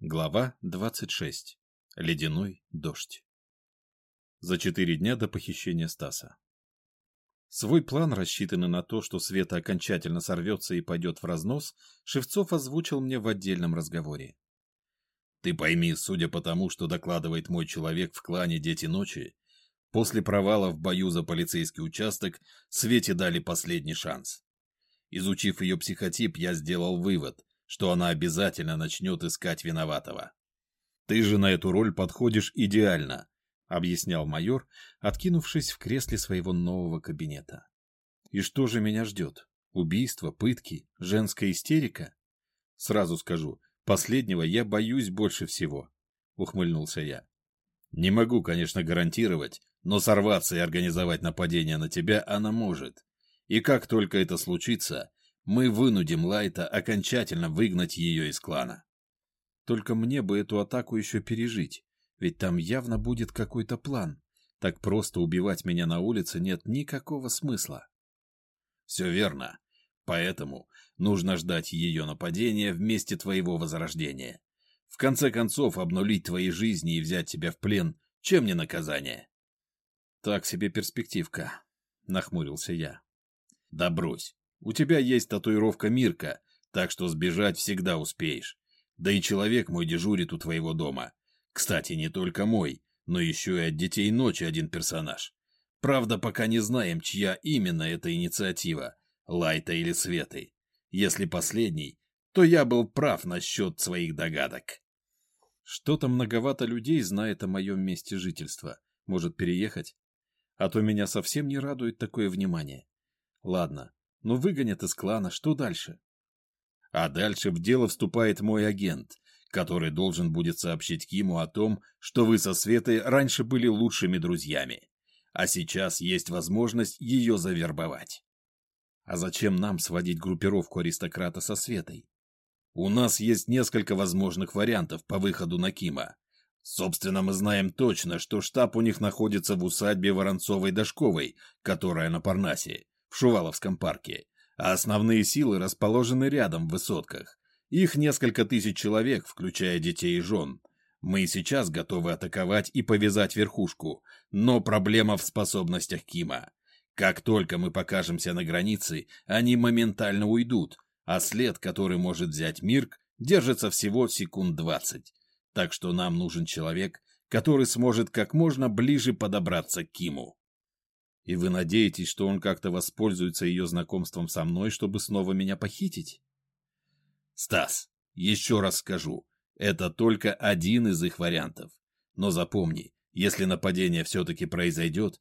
Глава 26. Ледяной дождь. За четыре дня до похищения Стаса. Свой план, рассчитанный на то, что Света окончательно сорвется и пойдет в разнос, Шевцов озвучил мне в отдельном разговоре. «Ты пойми, судя по тому, что докладывает мой человек в клане «Дети ночи», после провала в бою за полицейский участок Свете дали последний шанс. Изучив ее психотип, я сделал вывод – что она обязательно начнет искать виноватого. «Ты же на эту роль подходишь идеально», — объяснял майор, откинувшись в кресле своего нового кабинета. «И что же меня ждет? Убийство, пытки, женская истерика? Сразу скажу, последнего я боюсь больше всего», — ухмыльнулся я. «Не могу, конечно, гарантировать, но сорваться и организовать нападение на тебя она может. И как только это случится, мы вынудим Лайта окончательно выгнать ее из клана. Только мне бы эту атаку еще пережить, ведь там явно будет какой-то план. Так просто убивать меня на улице нет никакого смысла. Все верно. Поэтому нужно ждать ее нападения вместе твоего возрождения. В конце концов, обнулить твои жизни и взять тебя в плен, чем не наказание? Так себе перспективка, нахмурился я. Да брось. У тебя есть татуировка Мирка, так что сбежать всегда успеешь. Да и человек мой дежурит у твоего дома. Кстати, не только мой, но еще и от детей ночи один персонаж. Правда, пока не знаем, чья именно эта инициатива, Лайта или Светы. Если последний, то я был прав насчет своих догадок. Что-то многовато людей знает о моем месте жительства. Может переехать? А то меня совсем не радует такое внимание. Ладно, но выгонят из клана, что дальше? А дальше в дело вступает мой агент, который должен будет сообщить Киму о том, что вы со Светой раньше были лучшими друзьями, а сейчас есть возможность ее завербовать. А зачем нам сводить группировку аристократа со Светой? У нас есть несколько возможных вариантов по выходу на Кима. Собственно, мы знаем точно, что штаб у них находится в усадьбе Воронцовой-Дашковой, которая на Парнасе, Шуваловском парке, а основные силы расположены рядом в высотках. Их несколько тысяч человек, включая детей и жен. Мы сейчас готовы атаковать и повязать верхушку, но проблема в способностях Кима. Как только мы покажемся на границе, они моментально уйдут, а след, который может взять Мирк, держится всего секунд двадцать. Так что нам нужен человек, который сможет как можно ближе подобраться к Киму. И вы надеетесь, что он как-то воспользуется ее знакомством со мной, чтобы снова меня похитить? Стас, еще раз скажу, это только один из их вариантов. Но запомни, если нападение все-таки произойдет,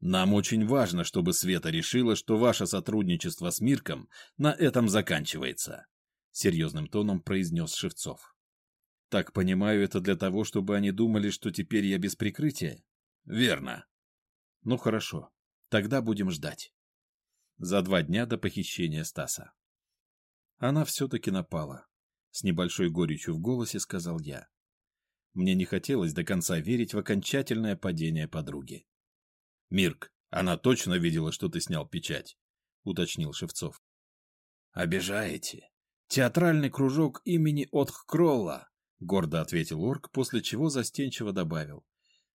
нам очень важно, чтобы Света решила, что ваше сотрудничество с Мирком на этом заканчивается, — серьезным тоном произнес Шевцов. Так понимаю, это для того, чтобы они думали, что теперь я без прикрытия? Верно. Ну хорошо, тогда будем ждать. За два дня до похищения Стаса. Она все-таки напала. С небольшой горечью в голосе сказал я. Мне не хотелось до конца верить в окончательное падение подруги. «Мирк, она точно видела, что ты снял печать?» — уточнил Шевцов. «Обижаете. Театральный кружок имени Отх-Кролла», — гордо ответил Орк, после чего застенчиво добавил.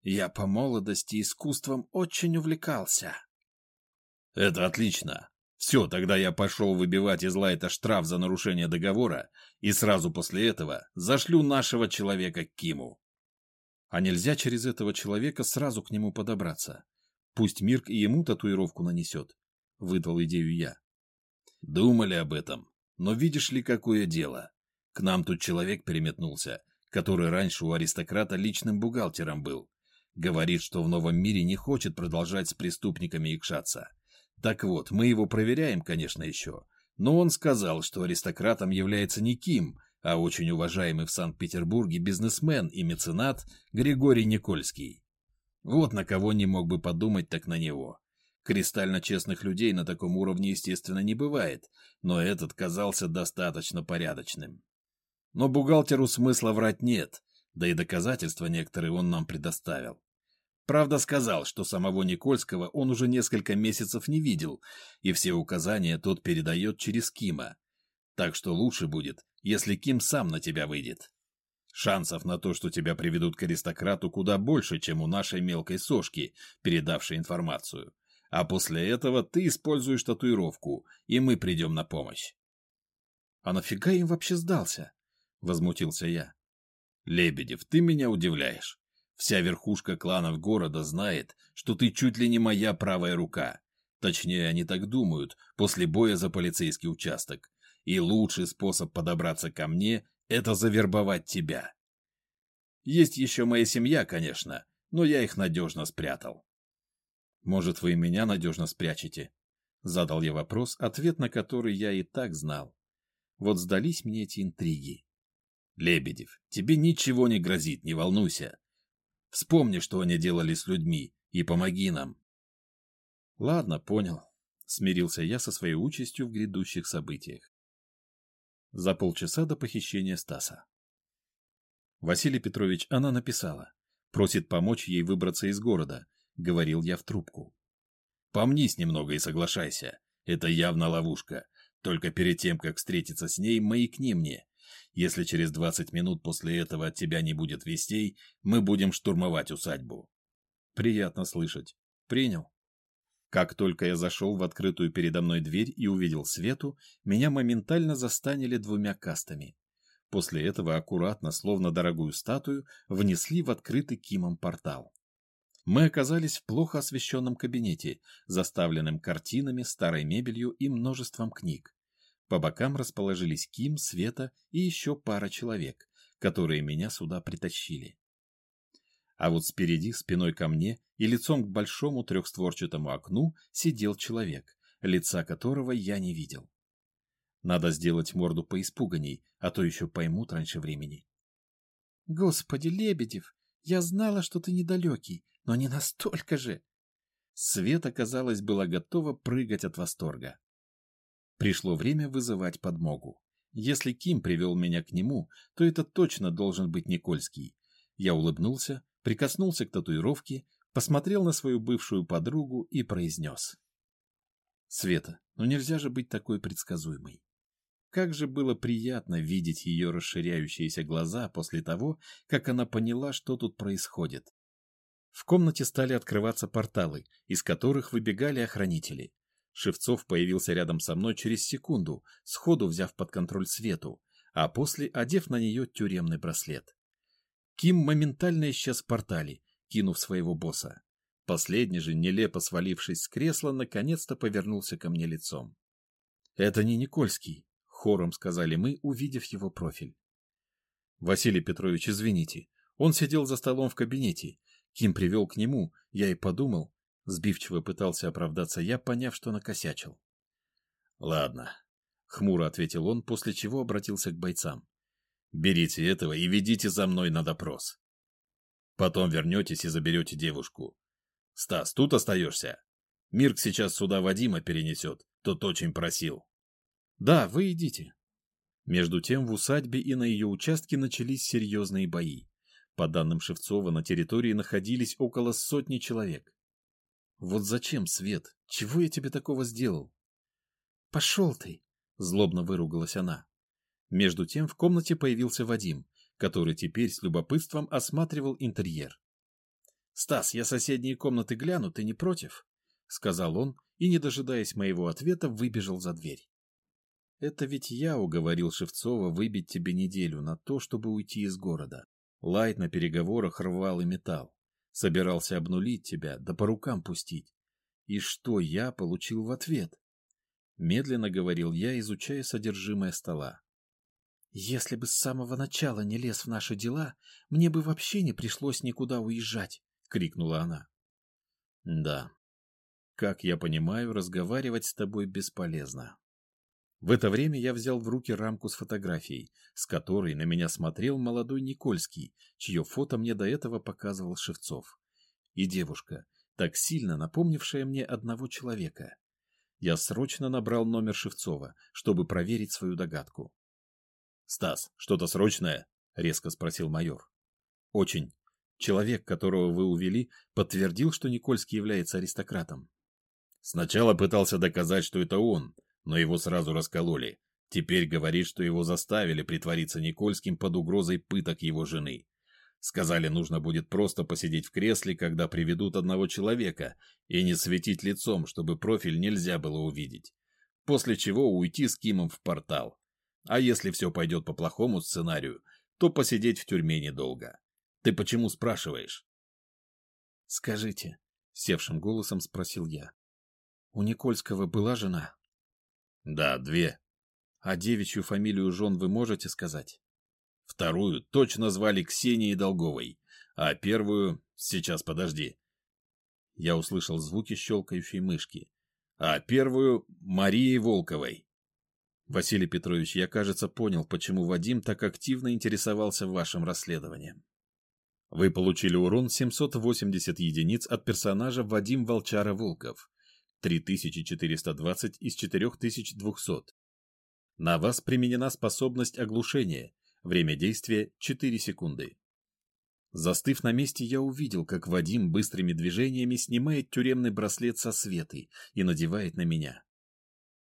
Я по молодости искусством очень увлекался. Это отлично. Все, тогда я пошел выбивать из Лайта штраф за нарушение договора и сразу после этого зашлю нашего человека к Киму. А нельзя через этого человека сразу к нему подобраться. Пусть Мирк и ему татуировку нанесет. Выдал идею я. Думали об этом. Но видишь ли, какое дело. К нам тут человек переметнулся, который раньше у аристократа личным бухгалтером был. Говорит, что в новом мире не хочет продолжать с преступниками икшаться. Так вот, мы его проверяем, конечно, еще. Но он сказал, что аристократом является не Ким, а очень уважаемый в Санкт-Петербурге бизнесмен и меценат Григорий Никольский. Вот на кого не мог бы подумать, так на него. Кристально честных людей на таком уровне, естественно, не бывает, но этот казался достаточно порядочным. Но бухгалтеру смысла врать нет, да и доказательства некоторые он нам предоставил. Правда, сказал, что самого Никольского он уже несколько месяцев не видел, и все указания тот передает через Кима. Так что лучше будет, если Ким сам на тебя выйдет. Шансов на то, что тебя приведут к аристократу, куда больше, чем у нашей мелкой сошки, передавшей информацию. А после этого ты используешь татуировку, и мы придем на помощь. — А нафига им вообще сдался? — возмутился я. — Лебедев, ты меня удивляешь. Вся верхушка кланов города знает, что ты чуть ли не моя правая рука. Точнее, они так думают, после боя за полицейский участок. И лучший способ подобраться ко мне — это завербовать тебя. Есть еще моя семья, конечно, но я их надежно спрятал. Может, вы меня надежно спрячете? Задал я вопрос, ответ на который я и так знал. Вот сдались мне эти интриги. Лебедев, тебе ничего не грозит, не волнуйся. Вспомни, что они делали с людьми, и помоги нам. Ладно, понял. Смирился я со своей участью в грядущих событиях за полчаса до похищения Стаса. Василий Петрович, она написала. Просит помочь ей выбраться из города, говорил я в трубку. Помнись немного и соглашайся. Это явно ловушка. Только перед тем, как встретиться с ней, маякни мне. Если через двадцать минут после этого от тебя не будет вестей, мы будем штурмовать усадьбу. Приятно слышать. Принял. Как только я зашел в открытую передо мной дверь и увидел Свету, меня моментально застанили двумя кастами. После этого аккуратно, словно дорогую статую, внесли в открытый Кимом портал. Мы оказались в плохо освещенном кабинете, заставленном картинами, старой мебелью и множеством книг. По бокам расположились Ким, Света и еще пара человек, которые меня сюда притащили. А вот спереди, спиной ко мне и лицом к большому трехстворчатому окну сидел человек, лица которого я не видел. Надо сделать морду поиспуганней, а то еще поймут раньше времени. — Господи, Лебедев, я знала, что ты недалекий, но не настолько же. Света, казалось, была готова прыгать от восторга. Пришло время вызывать подмогу. Если Ким привел меня к нему, то это точно должен быть Никольский. Я улыбнулся, прикоснулся к татуировке, посмотрел на свою бывшую подругу и произнес. «Света, ну нельзя же быть такой предсказуемой. Как же было приятно видеть ее расширяющиеся глаза после того, как она поняла, что тут происходит. В комнате стали открываться порталы, из которых выбегали охранители. Шевцов появился рядом со мной через секунду, сходу взяв под контроль Свету, а после одев на нее тюремный браслет. Ким моментально исчез в портале, кинув своего босса. Последний же, нелепо свалившись с кресла, наконец-то повернулся ко мне лицом. «Это не Никольский», — хором сказали мы, увидев его профиль. «Василий Петрович, извините. Он сидел за столом в кабинете. Ким привел к нему, я и подумал. Сбивчиво пытался оправдаться я, поняв, что накосячил. «Ладно», — хмуро ответил он, после чего обратился к бойцам. Берите этого и ведите за мной на допрос. Потом вернетесь и заберете девушку. Стас, тут остаешься? Мирк сейчас сюда Вадима перенесет, тот очень просил. Да, вы идите. Между тем в усадьбе и на ее участке начались серьезные бои. По данным Шевцова, на территории находились около сотни человек. Вот зачем, Свет? Чего я тебе такого сделал? Пошел ты! Злобно выругалась она. Между тем в комнате появился Вадим, который теперь с любопытством осматривал интерьер. «Стас, я соседние комнаты гляну, ты не против?» — сказал он и, не дожидаясь моего ответа, выбежал за дверь. «Это ведь я уговорил Шевцова выбить тебе неделю на то, чтобы уйти из города. Лайт на переговорах рвал и металл. Собирался обнулить тебя, да по рукам пустить. И что я получил в ответ?» Медленно говорил я, изучая содержимое стола. Если бы с самого начала не лез в наши дела, мне бы вообще не пришлось никуда уезжать, — крикнула она. — Да. Как я понимаю, разговаривать с тобой бесполезно. В это время я взял в руки рамку с фотографией, с которой на меня смотрел молодой Никольский, чье фото мне до этого показывал Шевцов. И девушка, так сильно напомнившая мне одного человека. Я срочно набрал номер Шевцова, чтобы проверить свою догадку. «Стас, что-то срочное?» — резко спросил майор. «Очень. Человек, которого вы увели, подтвердил, что Никольский является аристократом». Сначала пытался доказать, что это он, но его сразу раскололи. Теперь говорит, что его заставили притвориться Никольским под угрозой пыток его жены. Сказали, нужно будет просто посидеть в кресле, когда приведут одного человека, и не светить лицом, чтобы профиль нельзя было увидеть. После чего уйти с Кимом в портал. А если все пойдет по плохому сценарию, то посидеть в тюрьме недолго. Ты почему спрашиваешь? — Скажите, — севшим голосом спросил я. — У Никольского была жена? — Да, две. — А девичью фамилию жен вы можете сказать? Вторую точно звали Ксенией Долговой, а первую... Сейчас, подожди. Я услышал звуки щелкающей мышки. А первую — Марией Волковой. Василий Петрович, я, кажется, понял, почему Вадим так активно интересовался вашим расследованием. Вы получили урон 780 единиц от персонажа Вадим Волчара-Волков. 3420 из 4200. На вас применена способность оглушения. Время действия 4 секунды. Застыв на месте, я увидел, как Вадим быстрыми движениями снимает тюремный браслет со Светой и надевает на меня.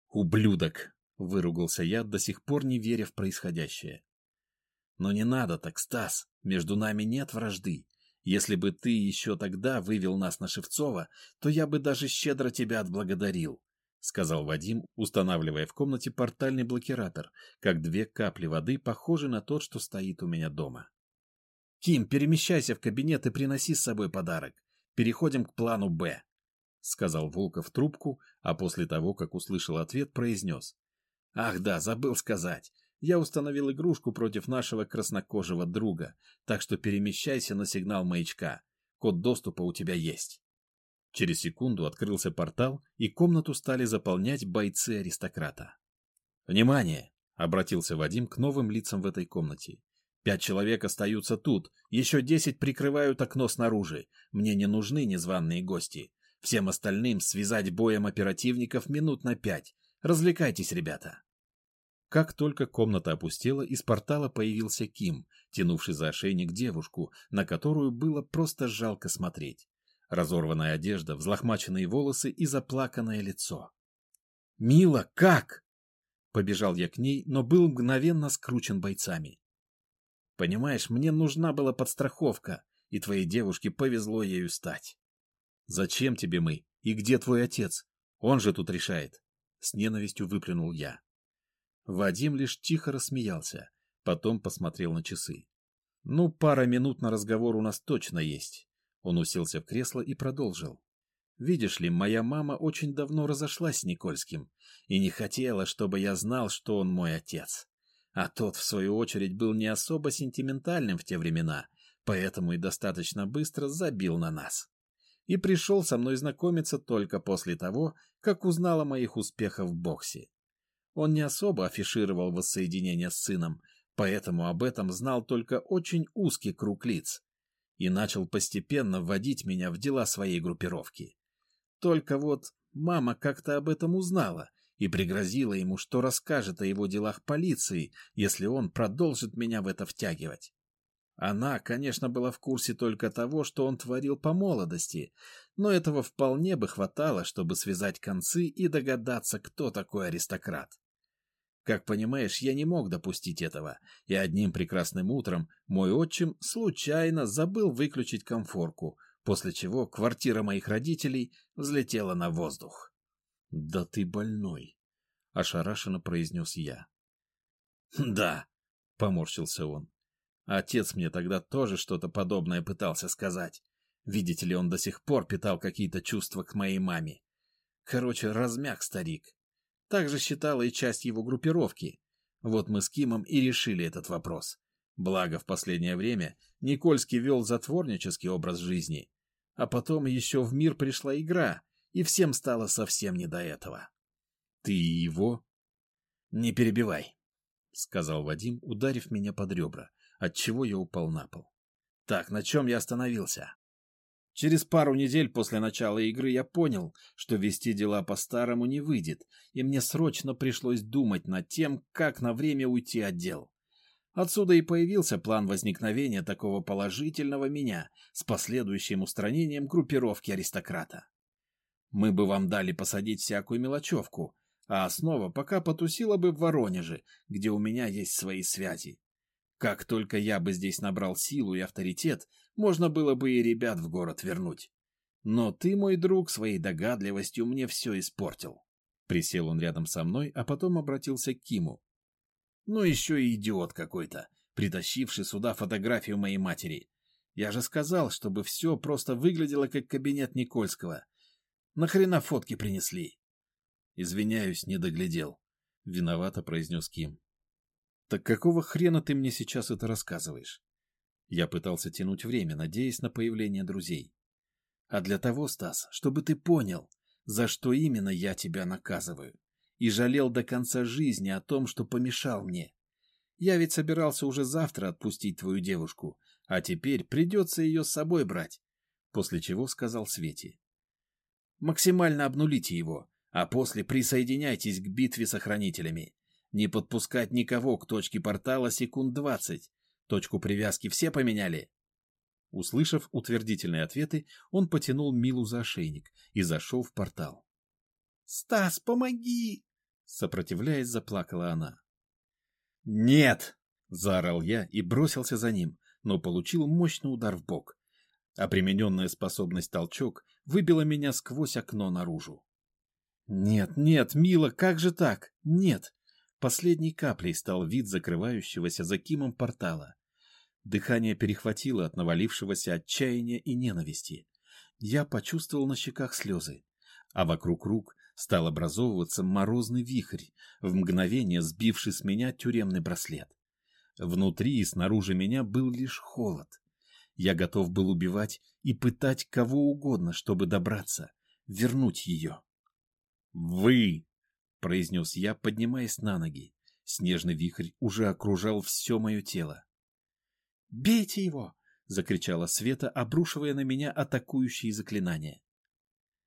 «Ублюдок!» — выругался я, до сих пор не веря в происходящее. «Но не надо так, Стас, между нами нет вражды. Если бы ты еще тогда вывел нас на Шевцова, то я бы даже щедро тебя отблагодарил. — сказал Вадим, устанавливая в комнате портальный блокиратор, как две капли воды, похожие на тот, что стоит у меня дома. «Ким, перемещайся в кабинет и приноси с собой подарок. Переходим к плану «Б», — сказал Волков трубку, а после того, как услышал ответ, произнес. «Ах да, забыл сказать. Я установил игрушку против нашего краснокожего друга, так что перемещайся на сигнал маячка. Код доступа у тебя есть». Через секунду открылся портал, и комнату стали заполнять бойцы аристократа. «Внимание!» — обратился Вадим к новым лицам в этой комнате. «Пять человек остаются тут, еще десять прикрывают окно снаружи. Мне не нужны незваные гости. Всем остальным связать боем оперативников минут на пять. Развлекайтесь, ребята!» Как только комната опустела, из портала появился Ким, тянувший за ошейник девушку, на которую было просто жалко смотреть разорванная одежда, взлохмаченные волосы и заплаканное лицо. «Мила, как?» Побежал я к ней, но был мгновенно скручен бойцами. «Понимаешь, мне нужна была подстраховка, и твоей девушке повезло ею стать. Зачем тебе мы? И где твой отец? Он же тут решает!» С ненавистью выплюнул я. Вадим лишь тихо рассмеялся, потом посмотрел на часы. «Ну, пара минут на разговор у нас точно есть. Он уселся в кресло и продолжил. «Видишь ли, моя мама очень давно разошлась с Никольским и не хотела, чтобы я знал, что он мой отец. А тот, в свою очередь, был не особо сентиментальным в те времена, поэтому и достаточно быстро забил на нас. И пришел со мной знакомиться только после того, как узнал о моих успехах в боксе. Он не особо афишировал воссоединение с сыном, поэтому об этом знал только очень узкий круг лиц, и начал постепенно вводить меня в дела своей группировки. Только вот мама как-то об этом узнала и пригрозила ему, что расскажет о его делах полиции, если он продолжит меня в это втягивать. Она, конечно, была в курсе только того, что он творил по молодости, но этого вполне бы хватало, чтобы связать концы и догадаться, кто такой аристократ. Как понимаешь, я не мог допустить этого, и одним прекрасным утром мой отчим случайно забыл выключить комфорку, после чего квартира моих родителей взлетела на воздух. — Да ты больной, — ошарашенно произнес я. — Да, — поморщился он. Отец мне тогда тоже что-то подобное пытался сказать. Видите ли, он до сих пор питал какие-то чувства к моей маме. Короче, размяк старик. Так же считала и часть его группировки. Вот мы с Кимом и решили этот вопрос. Благо, в последнее время Никольский вел затворнический образ жизни. А потом еще в мир пришла игра, и всем стало совсем не до этого. — Ты его? — Не перебивай, — сказал Вадим, ударив меня под ребра, отчего я упал на пол. — Так, на чем я остановился? Через пару недель после начала игры я понял, что вести дела по-старому не выйдет, и мне срочно пришлось думать над тем, как на время уйти от дел. Отсюда и появился план возникновения такого положительного меня с последующим устранением группировки аристократа. Мы бы вам дали посадить всякую мелочевку, а основа пока потусила бы в Воронеже, где у меня есть свои связи. Как только я бы здесь набрал силу и авторитет, можно было бы и ребят в город вернуть. Но ты, мой друг, своей догадливостью мне все испортил. Присел он рядом со мной, а потом обратился к Киму. Ну еще и идиот какой-то, притащивший сюда фотографию моей матери. Я же сказал, чтобы все просто выглядело как кабинет Никольского. Нахрена фотки принесли? Извиняюсь, не доглядел. Виновато произнес Ким. Так какого хрена ты мне сейчас это рассказываешь? Я пытался тянуть время, надеясь на появление друзей. А для того, Стас, чтобы ты понял, за что именно я тебя наказываю, и жалел до конца жизни о том, что помешал мне. Я ведь собирался уже завтра отпустить твою девушку, а теперь придется ее с собой брать. После чего сказал Свете. Максимально обнулите его, а после присоединяйтесь к битве с охранителями. Не подпускать никого к точке портала секунд двадцать. Точку привязки все поменяли? Услышав утвердительные ответы, он потянул Милу за ошейник и зашел в портал. «Стас, помоги!» Сопротивляясь, заплакала она. «Нет!» — заорал я и бросился за ним, но получил мощный удар в бок. А примененная способность толчок выбила меня сквозь окно наружу. «Нет, нет, Мила, как же так? Нет!» Последней каплей стал вид закрывающегося за Кимом портала. Дыхание перехватило от навалившегося отчаяния и ненависти. Я почувствовал на щеках слезы, а вокруг рук стал образовываться морозный вихрь, в мгновение сбивший с меня тюремный браслет. Внутри и снаружи меня был лишь холод. Я готов был убивать и пытать кого угодно, чтобы добраться, вернуть ее. «Вы!» — произнес я, поднимаясь на ноги. Снежный вихрь уже окружал все мое тело. «Бейте его!» — закричала Света, обрушивая на меня атакующие заклинания.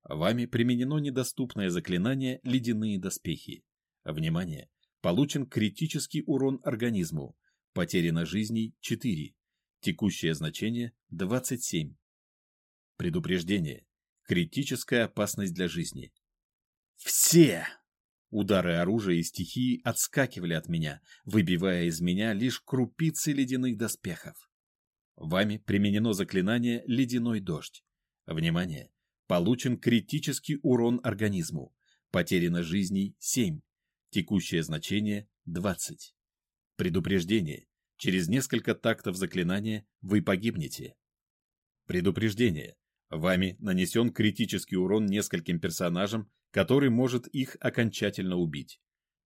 Вами применено недоступное заклинание «Ледяные доспехи». Внимание! Получен критический урон организму. Потеряно жизней 4. Текущее значение 27. Предупреждение. Критическая опасность для жизни. Все! Удары оружия и стихии отскакивали от меня, выбивая из меня лишь крупицы ледяных доспехов. Вами применено заклинание «Ледяной дождь». Внимание! Получен критический урон организму. Потеряно жизней 7. Текущее значение 20. Предупреждение. Через несколько тактов заклинания вы погибнете. Предупреждение. Вами нанесен критический урон нескольким персонажам, который может их окончательно убить.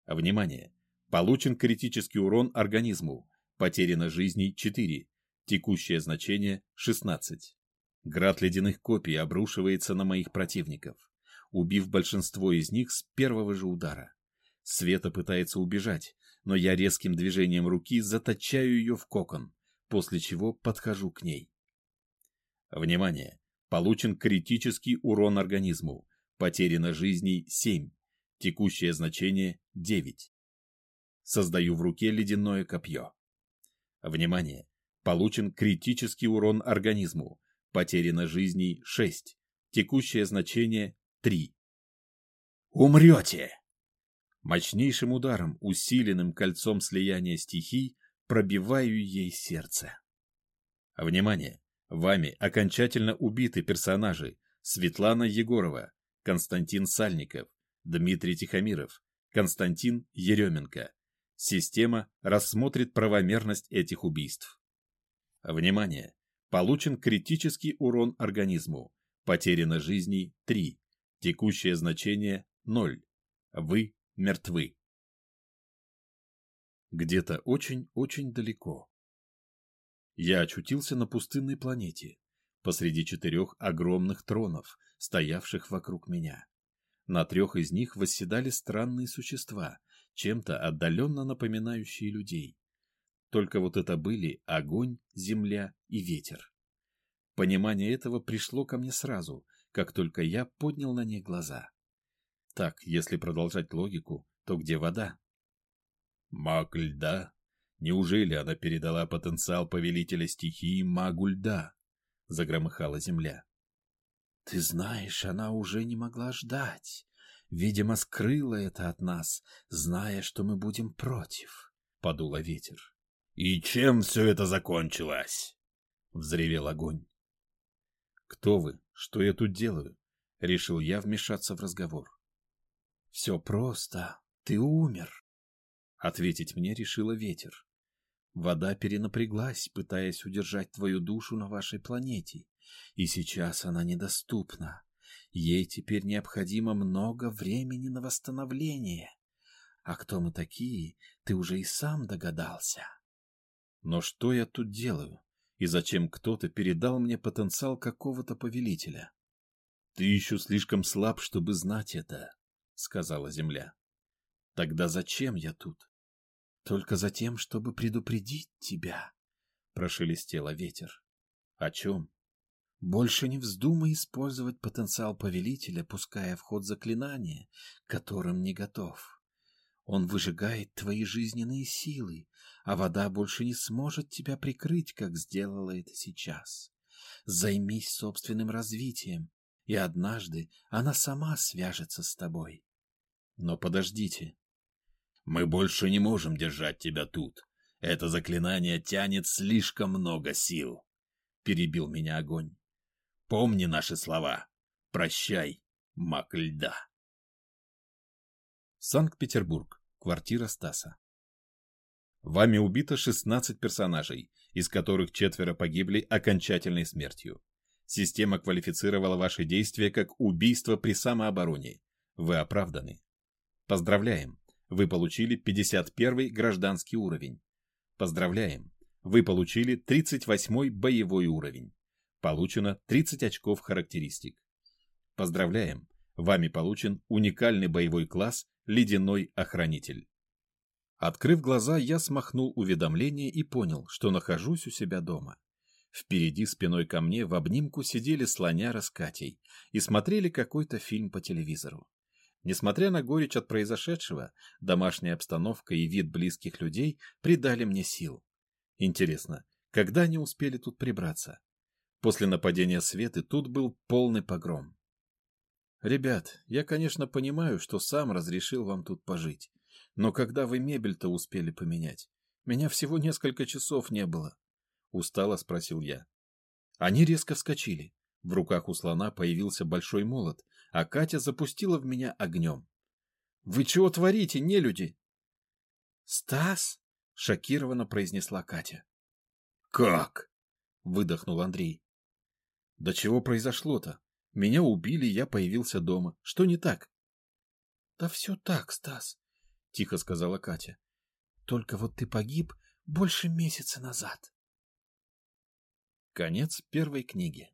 Внимание! Получен критический урон организму. Потеряно жизней 4. Текущее значение 16. Град ледяных копий обрушивается на моих противников, убив большинство из них с первого же удара. Света пытается убежать, но я резким движением руки заточаю ее в кокон, после чего подхожу к ней. Внимание! Получен критический урон организму. Потеряно жизней 7. Текущее значение 9. Создаю в руке ледяное копье. Внимание! Получен критический урон организму. Потеряно жизней 6. Текущее значение 3. Умрете! Мощнейшим ударом, усиленным кольцом слияния стихий, пробиваю ей сердце. Внимание! Вами окончательно убиты персонажи Светлана Егорова, Константин Сальников, Дмитрий Тихомиров, Константин Еременко. Система рассмотрит правомерность этих убийств. Внимание! Получен критический урон организму. Потеряно жизней 3. Текущее значение 0. Вы мертвы. Где-то очень-очень далеко. Я очутился на пустынной планете, посреди четырех огромных тронов, стоявших вокруг меня. На трех из них восседали странные существа, чем-то отдаленно напоминающие людей. Только вот это были огонь, земля и ветер. Понимание этого пришло ко мне сразу, как только я поднял на них глаза. Так, если продолжать логику, то где вода? Маг льда? Неужели она передала потенциал повелителя стихии магу льда? Загромыхала земля. Ты знаешь, она уже не могла ждать. Видимо, скрыла это от нас, зная, что мы будем против, — подуло ветер. — И чем все это закончилось? — взревел огонь. — Кто вы? Что я тут делаю? — решил я вмешаться в разговор. — Все просто. Ты умер. Ответить мне решила ветер. Вода перенапряглась, пытаясь удержать твою душу на вашей планете, и сейчас она недоступна. Ей теперь необходимо много времени на восстановление. А кто мы такие, ты уже и сам догадался. Но что я тут делаю? И зачем кто-то передал мне потенциал какого-то повелителя? Ты еще слишком слаб, чтобы знать это, сказала Земля. Тогда зачем я тут? Только за тем, чтобы предупредить тебя, прошелестело ветер. О чем? Больше не вздумай использовать потенциал повелителя, пуская в ход заклинания, которым не готов. Он выжигает твои жизненные силы, а вода больше не сможет тебя прикрыть, как сделала это сейчас. Займись собственным развитием, и однажды она сама свяжется с тобой. Но подождите. Мы больше не можем держать тебя тут. Это заклинание тянет слишком много сил. Перебил меня огонь. Помни наши слова. Прощай, маг льда. Санкт-Петербург. Квартира Стаса. Вами убито 16 персонажей, из которых четверо погибли окончательной смертью. Система квалифицировала ваши действия как убийство при самообороне. Вы оправданы. Поздравляем! Вы получили 51 гражданский уровень. Поздравляем! Вы получили 38 боевой уровень. Получено 30 очков характеристик. Поздравляем! Вами получен уникальный боевой класс «Ледяной охранитель». Открыв глаза, я смахнул уведомление и понял, что нахожусь у себя дома. Впереди спиной ко мне в обнимку сидели слоняра с Катей и смотрели какой-то фильм по телевизору. Несмотря на горечь от произошедшего, домашняя обстановка и вид близких людей придали мне сил. Интересно, когда они успели тут прибраться? После нападения Светы тут был полный погром. Ребят, я, конечно, понимаю, что сам разрешил вам тут пожить. Но когда вы мебель-то успели поменять? Меня всего несколько часов не было. Устало спросил я. Они резко вскочили. В руках у слона появился большой молот, а Катя запустила в меня огнем. — Вы чего творите, нелюди? — Стас? — шокированно произнесла Катя. — Как? — выдохнул Андрей. Да чего произошло-то? Меня убили, я появился дома. Что не так? Да все так, Стас, тихо сказала Катя. Только вот ты погиб больше месяца назад. Конец первой книги.